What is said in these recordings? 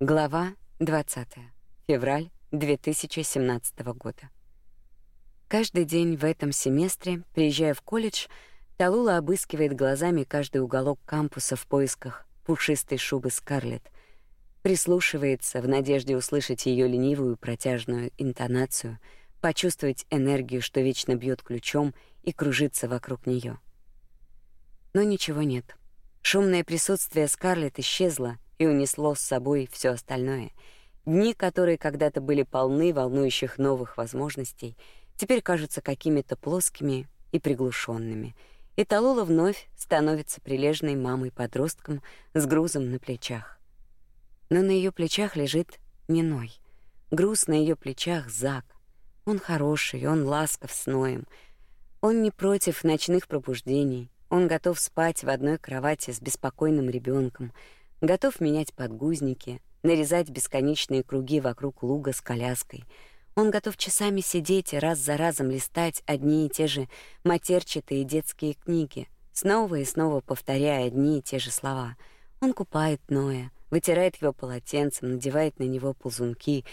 Глава 20. Февраль 2017 года. Каждый день в этом семестре, приезжая в колледж, Талула обыскивает глазами каждый уголок кампуса в поисках пушистой шубы Скарлетт, прислушивается в надежде услышать ее ленивую протяжную интонацию, почувствовать энергию, что вечно бьет ключом и кружится вокруг нее. Но ничего нет. Шумное присутствие Скарлетт исчезло, и унесло с собой все остальное. Дни, которые когда-то были полны волнующих новых возможностей, теперь кажутся какими-то плоскими и приглушенными. И Талула вновь становится прилежной мамой-подростком с грузом на плечах. Но на ее плечах лежит не Ной. Груз на ее плечах Зак. Он хороший, он ласков с Ноем. Он не против ночных пробуждений. Он готов спать в одной кровати с беспокойным ребенком готов менять подгузники, нарезать бесконечные круги вокруг луга с коляской. Он готов часами сидеть и раз за разом листать одни и те же матерчатые детские книги, снова и снова повторяя одни и те же слова. Он купает Ноя, вытирает его полотенцем, надевает на него ползунки,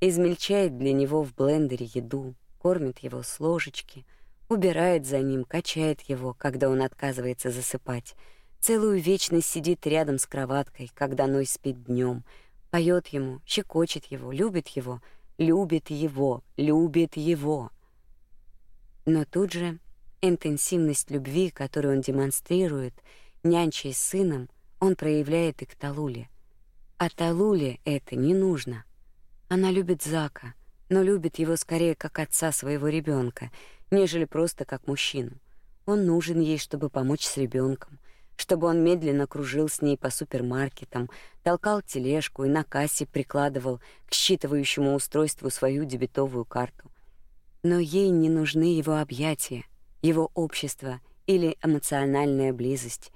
измельчает для него в блендере еду, кормит его с ложечки, убирает за ним, качает его, когда он отказывается засыпать — Целую вечность сидит рядом с кроваткой, когда Ной спит днем, поет ему, щекочет его, любит его, любит его, любит его. Но тут же интенсивность любви, которую он демонстрирует, нянчась с сыном, он проявляет и к Талуле. А Талуле это не нужно. Она любит Зака, но любит его скорее как отца своего ребенка, нежели просто как мужчину. Он нужен ей, чтобы помочь с ребенком, чтобы он медленно кружил с ней по супермаркетам, толкал тележку и на кассе прикладывал к считывающему устройству свою дебетовую карту. Но ей не нужны его объятия, его общество или эмоциональная близость.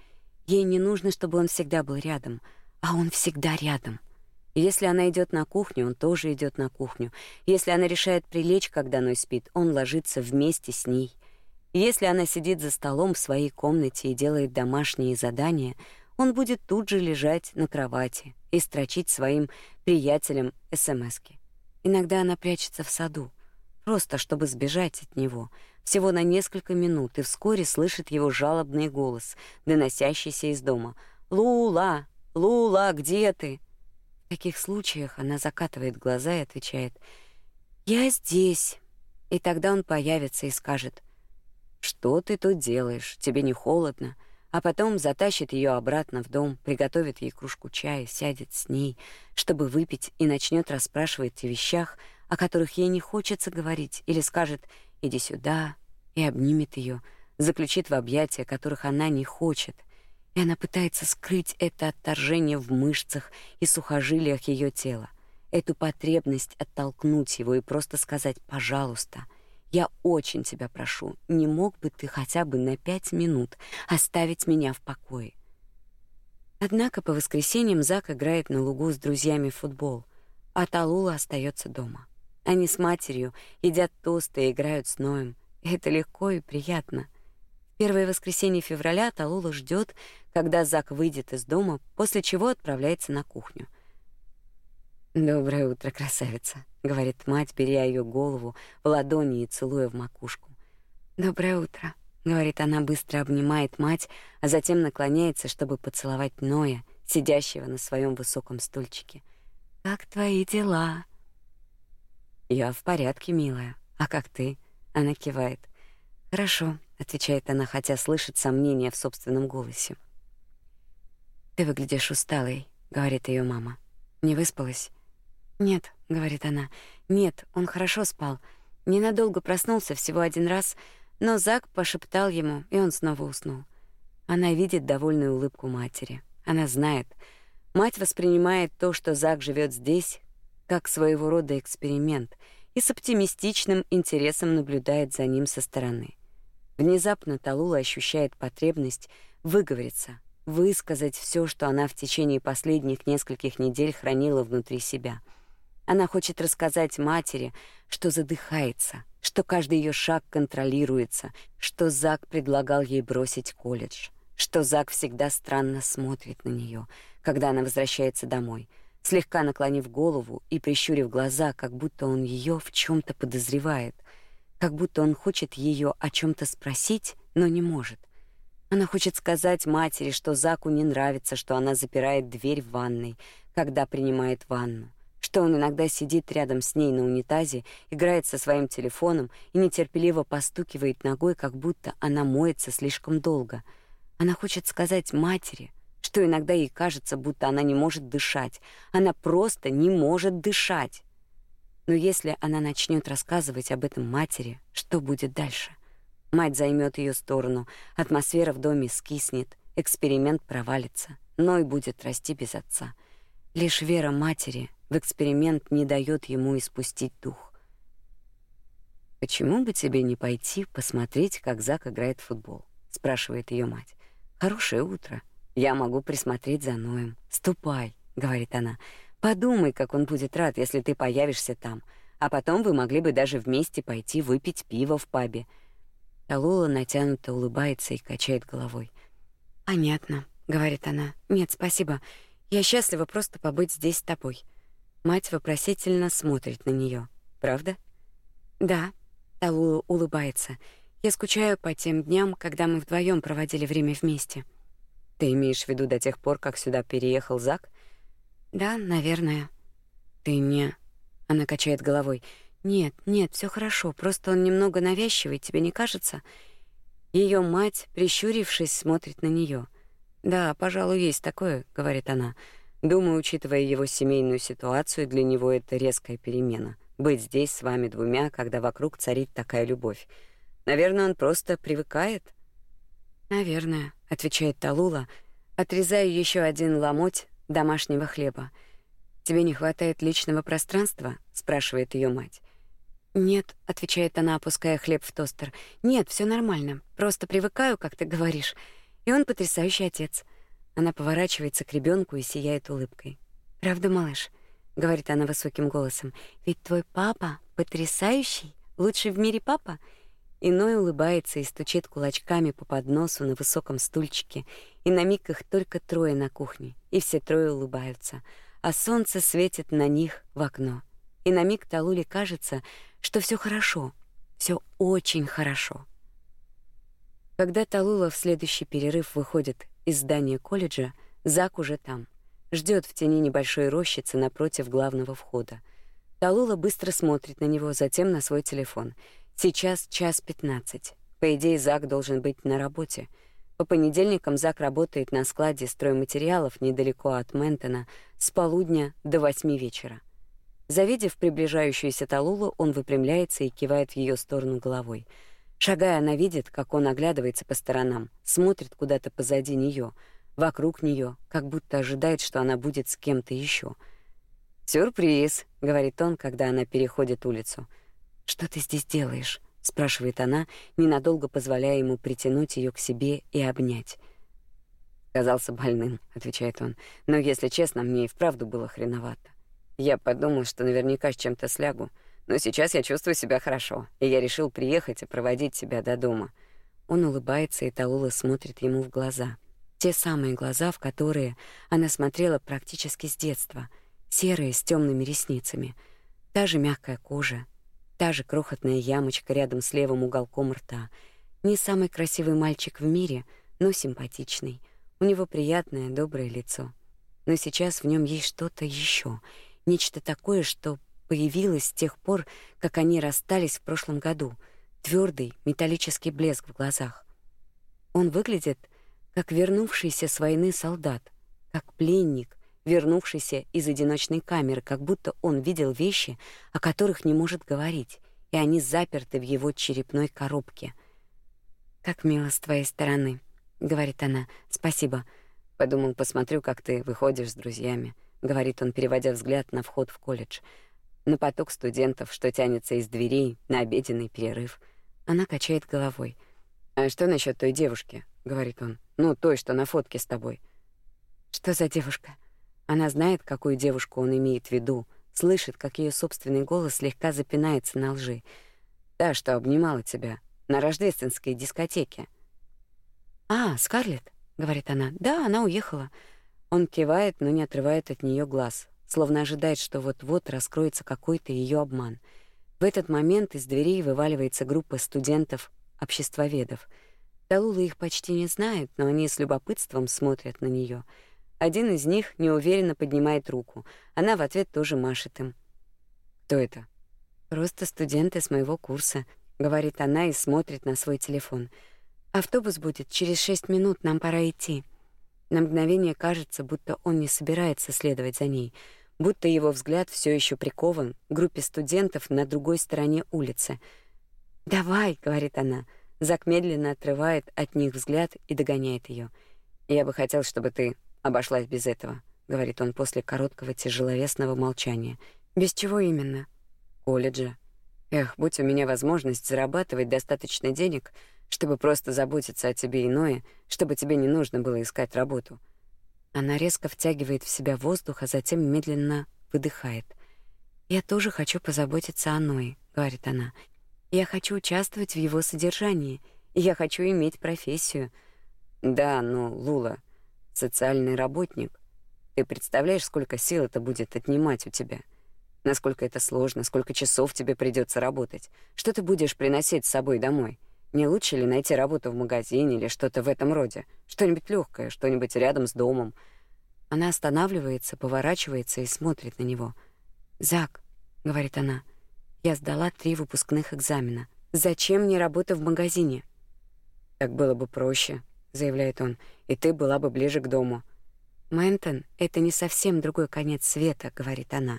Ей не нужно, чтобы он всегда был рядом, а он всегда рядом. Если она идет на кухню, он тоже идет на кухню. Если она решает прилечь, когда Ной спит, он ложится вместе с ней. Если она сидит за столом в своей комнате и делает домашние задания, он будет тут же лежать на кровати и строчить своим приятелям СМСки. Иногда она прячется в саду, просто чтобы сбежать от него, всего на несколько минут, и вскоре слышит его жалобный голос, доносящийся из дома. «Лула! Лула, где ты?» В таких случаях она закатывает глаза и отвечает «Я здесь». И тогда он появится и скажет что ты тут делаешь? Тебе не холодно? А потом затащит ее обратно в дом, приготовит ей кружку чая, сядет с ней, чтобы выпить, и начнет расспрашивать о вещах, о которых ей не хочется говорить, или скажет: "Иди сюда", и обнимет ее, заключит в объятия, которых она не хочет. И она пытается скрыть это отторжение в мышцах и сухожилиях ее тела, эту потребность оттолкнуть его и просто сказать: "Пожалуйста". Я очень тебя прошу, не мог бы ты хотя бы на пять минут оставить меня в покое? Однако по воскресеньям Зак играет на лугу с друзьями в футбол, а Талула остается дома. Они с матерью едят тосты и играют с Ноем. Это легко и приятно. В первое воскресенье февраля Талула ждет, когда Зак выйдет из дома, после чего отправляется на кухню. «Доброе утро, красавица», — говорит мать, беря ее голову в ладони и целуя в макушку. «Доброе утро», — говорит она, быстро обнимает мать, а затем наклоняется, чтобы поцеловать Ноя, сидящего на своем высоком стульчике. «Как твои дела?» «Я в порядке, милая. А как ты?» — она кивает. «Хорошо», — отвечает она, хотя слышит сомнения в собственном голосе. «Ты выглядишь усталой», — говорит ее мама. «Не выспалась?» «Нет», — говорит она, — «нет, он хорошо спал. Ненадолго проснулся всего один раз, но Зак пошептал ему, и он снова уснул». Она видит довольную улыбку матери. Она знает. Мать воспринимает то, что Зак живет здесь, как своего рода эксперимент, и с оптимистичным интересом наблюдает за ним со стороны. Внезапно Талула ощущает потребность выговориться, высказать все, что она в течение последних нескольких недель хранила внутри себя — она хочет рассказать матери, что задыхается, что каждый ее шаг контролируется, что Зак предлагал ей бросить колледж, что Зак всегда странно смотрит на нее, когда она возвращается домой. слегка наклонив голову и прищурив глаза, как будто он ее в чем то подозревает, как будто он хочет ее о чем то спросить, но не может. Она хочет сказать матери, что Заку не нравится, что она запирает дверь в ванной, когда принимает ванну, что он иногда сидит рядом с ней на унитазе, играет со своим телефоном и нетерпеливо постукивает ногой, как будто она моется слишком долго. Она хочет сказать матери, что иногда ей кажется, будто она не может дышать. Она просто не может дышать. Но если она начнет рассказывать об этом матери, что будет дальше? Мать займет ее сторону, атмосфера в доме скиснет, эксперимент провалится, Ной будет расти без отца. Лишь вера матери в эксперимент не дает ему испустить дух. Почему бы тебе не пойти посмотреть, как Зак играет в футбол? спрашивает ее мать. Хорошее утро. Я могу присмотреть за Ноем. Ступай, говорит она. Подумай, как он будет рад, если ты появишься там. А потом вы могли бы даже вместе пойти выпить пиво в пабе. Талула натянуто улыбается и качает головой. «Понятно», — говорит она. «Нет, спасибо. Я счастлива просто побыть здесь с тобой». Мать вопросительно смотрит на нее. «Правда?» «Да», — Талула улыбается. «Я скучаю по тем дням, когда мы вдвоем проводили время вместе». «Ты имеешь в виду до тех пор, как сюда переехал Зак?» «Да, наверное». «Ты не...» — она качает головой. Нет, нет, все хорошо, просто он немного навязчивый, тебе не кажется? Ее мать, прищурившись, смотрит на нее. Да, пожалуй, есть такое, говорит она. Думаю, учитывая его семейную ситуацию, для него это резкая перемена. Быть здесь с вами двумя, когда вокруг царит такая любовь. Наверное, он просто привыкает. Наверное, отвечает Талула, отрезая еще один ломоть домашнего хлеба. Тебе не хватает личного пространства? спрашивает ее мать. «Нет», — отвечает она, опуская хлеб в тостер. «Нет, все нормально. Просто привыкаю, как ты говоришь. И он потрясающий отец». Она поворачивается к ребенку и сияет улыбкой. «Правда, малыш?» — говорит она высоким голосом. «Ведь твой папа потрясающий, лучший в мире папа». Иной улыбается и стучит кулачками по подносу на высоком стульчике, и на миг их только трое на кухне, и все трое улыбаются, а солнце светит на них в окно. И на миг Талуле кажется, что все хорошо, все очень хорошо. Когда Талула в следующий перерыв выходит из здания колледжа, Зак уже там, ждет в тени небольшой рощицы напротив главного входа. Талула быстро смотрит на него, затем на свой телефон. Сейчас час пятнадцать. По идее, Зак должен быть на работе. По понедельникам Зак работает на складе стройматериалов недалеко от Ментона с полудня до восьми вечера. Завидев приближающуюся Талулу, он выпрямляется и кивает в ее сторону головой. Шагая, она видит, как он оглядывается по сторонам, смотрит куда-то позади нее, вокруг нее, как будто ожидает, что она будет с кем-то еще. «Сюрприз», — говорит он, когда она переходит улицу. «Что ты здесь делаешь?» — спрашивает она, ненадолго позволяя ему притянуть ее к себе и обнять. «Казался больным», — отвечает он, — «но, если честно, мне и вправду было хреновато. Я подумал, что наверняка с чем-то слягу, но сейчас я чувствую себя хорошо, и я решил приехать и проводить тебя до дома. Он улыбается, и Талула смотрит ему в глаза. Те самые глаза, в которые она смотрела практически с детства, серые с темными ресницами. Та же мягкая кожа, та же крохотная ямочка рядом с левым уголком рта. Не самый красивый мальчик в мире, но симпатичный. У него приятное, доброе лицо. Но сейчас в нем есть что-то еще — Нечто такое, что появилось с тех пор, как они расстались в прошлом году. Твердый металлический блеск в глазах. Он выглядит как вернувшийся с войны солдат, как пленник, вернувшийся из одиночной камеры, как будто он видел вещи, о которых не может говорить, и они заперты в его черепной коробке. Как мило с твоей стороны, говорит она. Спасибо. Подумал, посмотрю, как ты выходишь с друзьями говорит он, переводя взгляд на вход в колледж, на поток студентов, что тянется из дверей, на обеденный перерыв. Она качает головой. А что насчет той девушки? говорит он. Ну, той, что на фотке с тобой. Что за девушка? Она знает, какую девушку он имеет в виду, слышит, как ее собственный голос слегка запинается на лжи. Та, что обнимала тебя на рождественской дискотеке. А, Скарлетт, говорит она. Да, она уехала. Он кивает, но не отрывает от нее глаз. Словно ожидает, что вот-вот раскроется какой-то ее обман. В этот момент из дверей вываливается группа студентов-обществоведов. Талула их почти не знает, но они с любопытством смотрят на нее. Один из них неуверенно поднимает руку. Она в ответ тоже машет им. «Кто это?» «Просто студенты с моего курса», — говорит она и смотрит на свой телефон. «Автобус будет через шесть минут, нам пора идти». На мгновение кажется, будто он не собирается следовать за ней, будто его взгляд все еще прикован к группе студентов на другой стороне улицы. «Давай», — говорит она. Зак медленно отрывает от них взгляд и догоняет ее. «Я бы хотел, чтобы ты обошлась без этого», — говорит он после короткого тяжеловесного молчания. «Без чего именно?» «Колледжа. Эх, будь у меня возможность зарабатывать достаточно денег, чтобы просто заботиться о тебе иное, чтобы тебе не нужно было искать работу. Она резко втягивает в себя воздух, а затем медленно выдыхает. Я тоже хочу позаботиться о Ное, говорит она. Я хочу участвовать в его содержании, я хочу иметь профессию. Да, но Лула, социальный работник. Ты представляешь, сколько сил это будет отнимать у тебя? Насколько это сложно, сколько часов тебе придется работать? Что ты будешь приносить с собой домой? Не лучше ли найти работу в магазине или что-то в этом роде? Что-нибудь легкое, что-нибудь рядом с домом. Она останавливается, поворачивается и смотрит на него. "Зак", говорит она. "Я сдала три выпускных экзамена. Зачем мне работа в магазине?" "Так было бы проще", заявляет он. "И ты была бы ближе к дому". "Ментон это не совсем другой конец света", говорит она.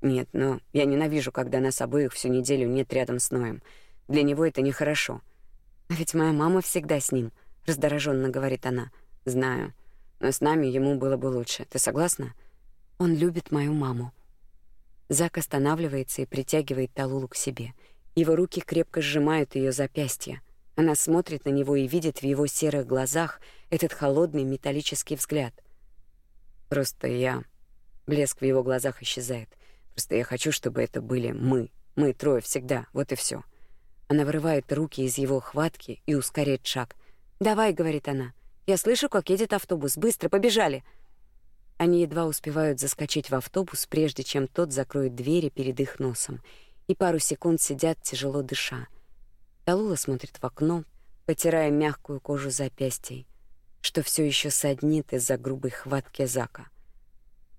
"Нет, но я ненавижу, когда нас обоих всю неделю нет рядом с Ноем. Для него это нехорошо. А ведь моя мама всегда с ним, раздраженно говорит она. Знаю, но с нами ему было бы лучше. Ты согласна? Он любит мою маму. Зак останавливается и притягивает Талулу к себе. Его руки крепко сжимают ее запястья. Она смотрит на него и видит в его серых глазах этот холодный металлический взгляд. Просто я блеск в его глазах исчезает. Просто я хочу, чтобы это были мы. Мы трое всегда. Вот и все. Она вырывает руки из его хватки и ускоряет шаг. "Давай", говорит она. "Я слышу, как едет автобус. Быстро, побежали". Они едва успевают заскочить в автобус, прежде чем тот закроет двери перед их носом, и пару секунд сидят тяжело дыша. Талула смотрит в окно, потирая мягкую кожу запястий, что все еще саднит из-за грубой хватки Зака.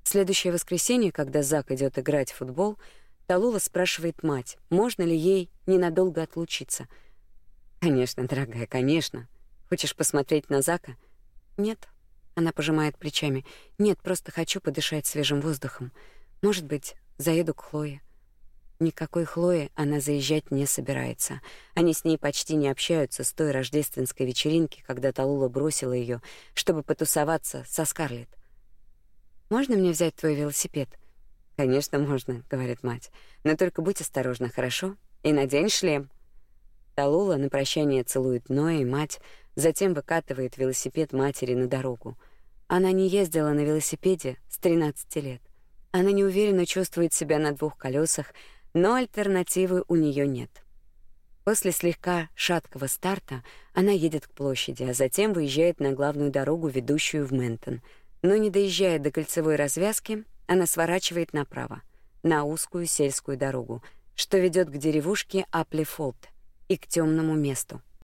Следующее воскресенье, когда Зак идет играть в футбол, Талула спрашивает мать, можно ли ей ненадолго отлучиться. Конечно, дорогая, конечно. Хочешь посмотреть на Зака? Нет. Она пожимает плечами. Нет, просто хочу подышать свежим воздухом. Может быть, заеду к Хлое. Никакой Хлое она заезжать не собирается. Они с ней почти не общаются с той рождественской вечеринки, когда Талула бросила ее, чтобы потусоваться со Скарлетт. Можно мне взять твой велосипед? Конечно, можно, говорит мать. Но только будь осторожна, хорошо? И надень шлем. Талула на прощание целует Ноя и мать, затем выкатывает велосипед матери на дорогу. Она не ездила на велосипеде с 13 лет. Она неуверенно чувствует себя на двух колесах, но альтернативы у нее нет. После слегка шаткого старта она едет к площади, а затем выезжает на главную дорогу, ведущую в Ментон. Но не доезжая до кольцевой развязки, она сворачивает направо, на узкую сельскую дорогу, что ведет к деревушке Аплифолд и к темному месту.